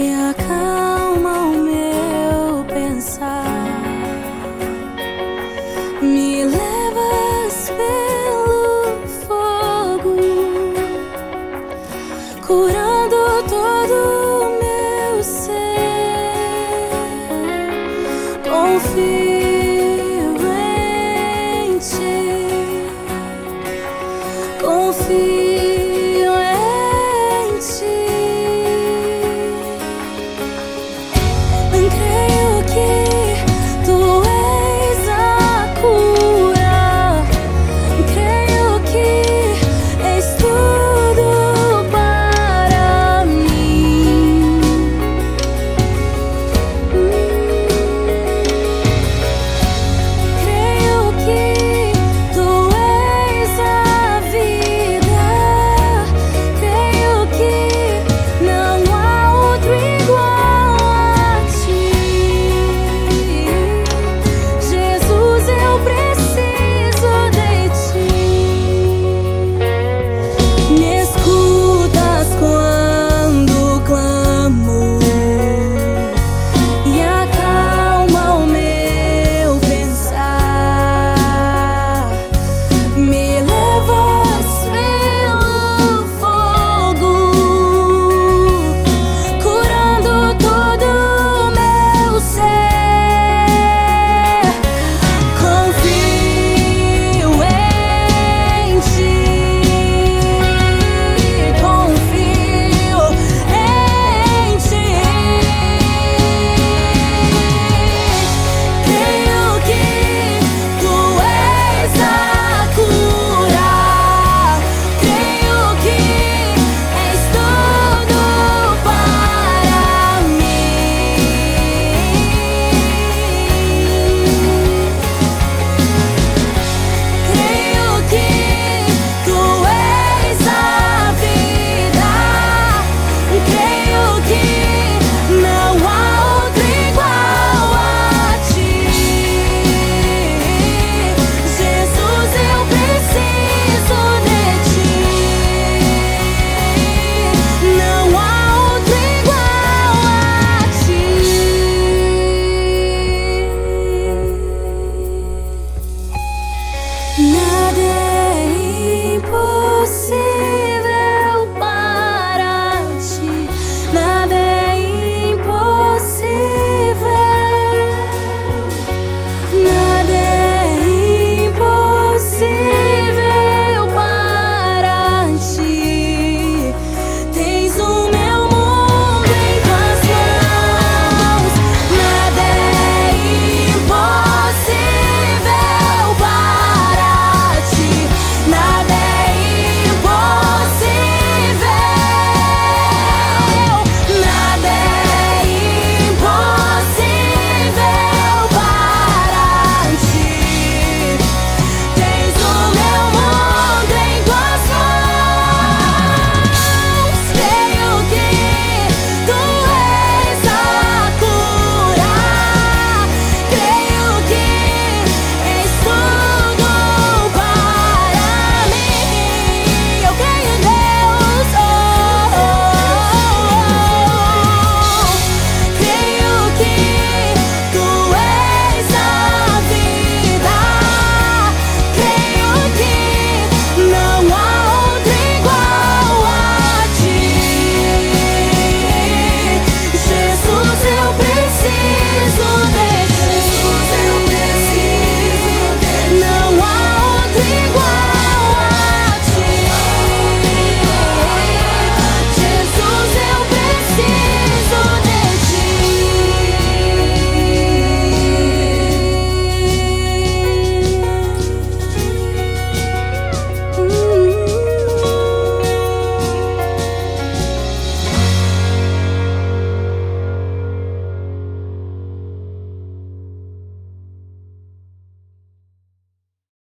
e acalma o meu pensar. Me levas pelo fogo, curando todo meu ser. Confio. No.